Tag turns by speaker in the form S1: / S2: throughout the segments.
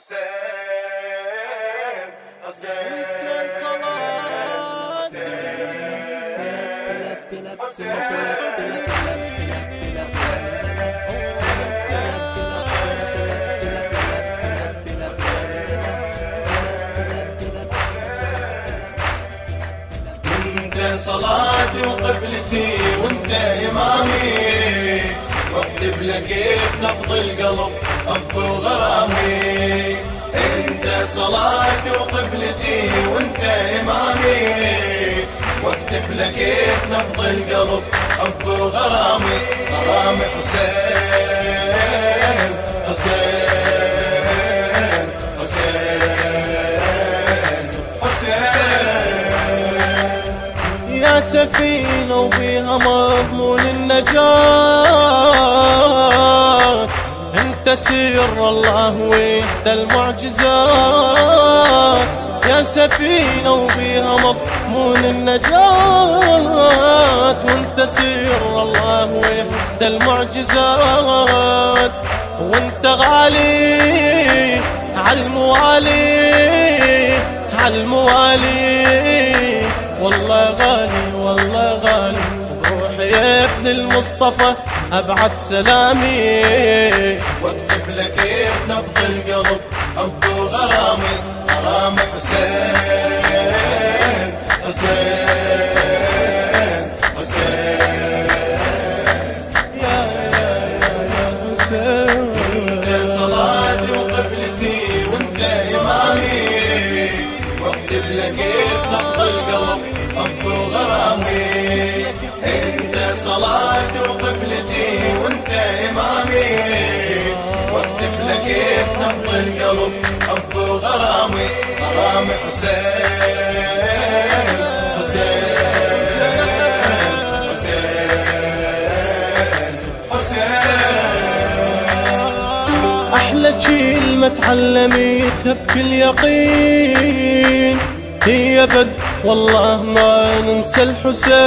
S1: حسين
S2: صلاتي
S1: وقبلتي وانت إمامي. واكتب لك كيف نبض القلب حب وغرامي أنت صلاتي وقبلتي وأنت إمامي. واكتب لك كيف نبض القلب حب وغرامي غرامي حسين.
S2: سفينة وبيها مضمون النجاة. انت سر الله وانت المعجزات يا سفينة وبيها مضمون النجاة. وانت سر الله وانت المعجزات وانت غالي عالموالي عالموالي والله غالي. والله غالي. روحي يا ابن المصطفى ابعث سلامي.
S1: وأكتب لك نبض القلب حب وغرامي غرام حسين حسين. صلاتي وقبلتي وانت إمامي. واكتب لك نبض القلب حب وغرامي غرامي حسين حسين
S2: أحلى كلمة تعلميتها بكل يقين. هي بد والله ما ننسى الحسين.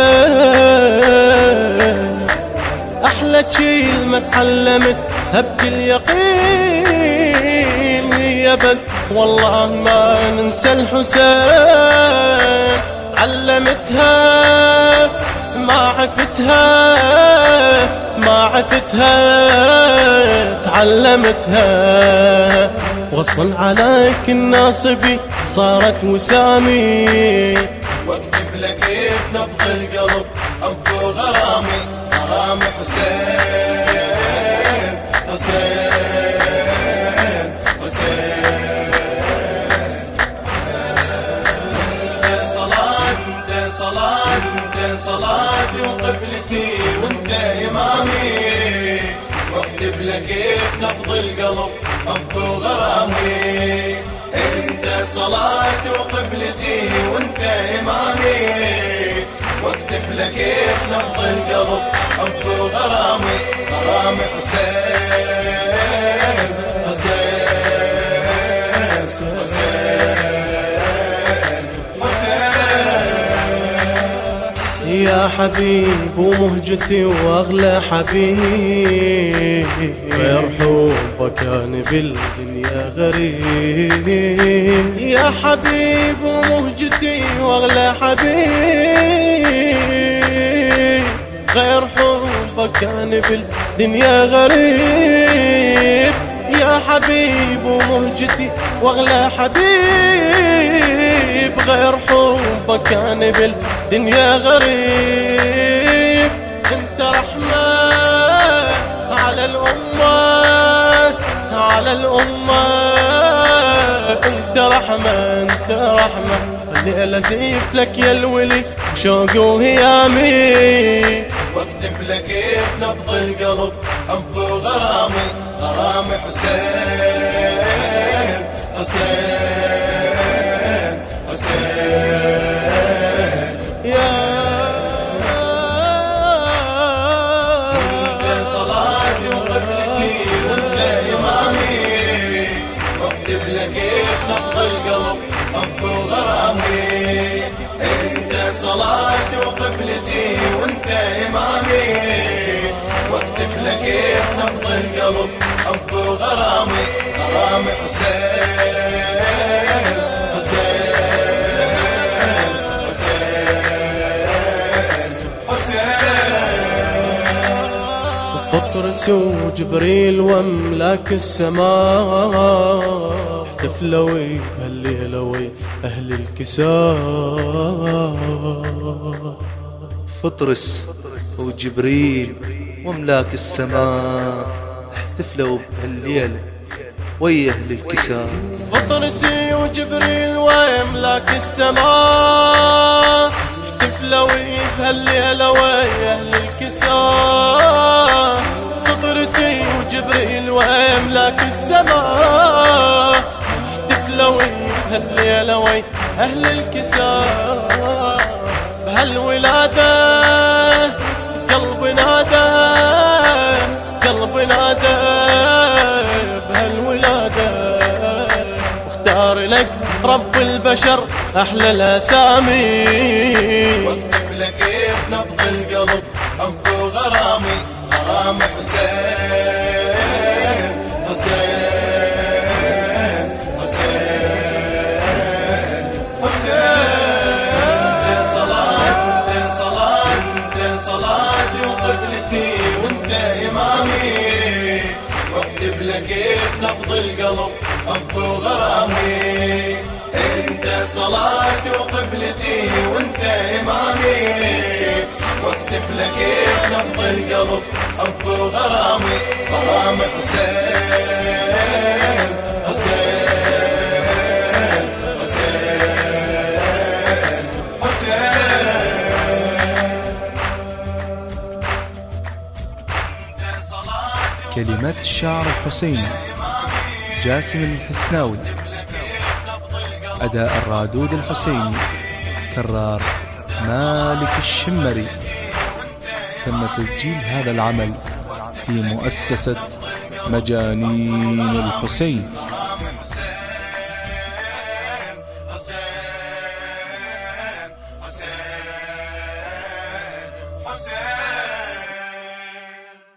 S2: أحلى كلمة تعلمتها بكل يقين هي بد والله ما ننسى الحسين. علمتها ما عفتها ما عفتها تعلمتها. وغصبا عليك الناصبي صارت وسامي.
S1: واكتب لك كيف نبض القلب وغرامي غرامي؟ حسين حسين حسين. انت صلاة صلاة صلاتي وقبلتي وانت إمامي. واكتب لك كيف نبض القلب حب وغرامي انت صلاتي وقبلتي وانت إمامي. واكتب لك كيف نبض القلب؟ حب وغرامي غرامي حسين حسين.
S2: حبيب ومهجتي واغلى حبيب. غير حبك كان بالدنيا غريب. يا حبيب ومهجتي واغلى حبيب. غير حبك كان بالدنيا غريب. حبيب ومهجتي واغلى حبيب غير حبك كان بالدنيا غريب. انت رحمة على الأمة على الأمة. انت رحمة انت رحمة. الليلة زيف لك يا الولي شوقي وهيامي
S1: واكتب لك كيف نبض القلب. حب وغرامي غرامي حسين حسين حسين.
S2: يا
S1: انت صلاتي وقبلتي وانت إمامي. واكتب لك نبض القلب. حب وغرامي. انت صلاتي وقبلتي وانت القلب حب وغرامي غرامي حسين حسين
S2: فطرس وجبريل واملاك السماء احتفلوا بهالليلة وي أهل الكساء.
S3: فطرس وجبريل واملاك السماء. احتفلوا بهالليلة ويا أهل الكساء
S2: فطرس وجبريل واملاك السماء. احتفلوا بهالليلة ويا أهل الكساء فطرس وجبريل واملاك السماء. احتفلوا بهالليلة ويا أهل الكساء بهالولادة قلب نادى. رب البشر أحلى الأسامي.
S1: واكتب لك نبض القلب حب وغرامي غرام حسين حسين حسين حسين. صلاة صلاة صلاتي وقبلتي وانت إمامي. واكتب لك نبض القلب حب وغرامي. صلاتي وقبلتي وانت إمامي. واكتب لك نبض القلب حب وغرامي غرام حسين حسين حسين حسين.
S3: كلمات الشاعر الحسيني جاسم الحسناوي. أداء الرادود الحسيني كرار مالك الشمري. تم تسجيل هذا العمل في مؤسسة مجانين الحسين.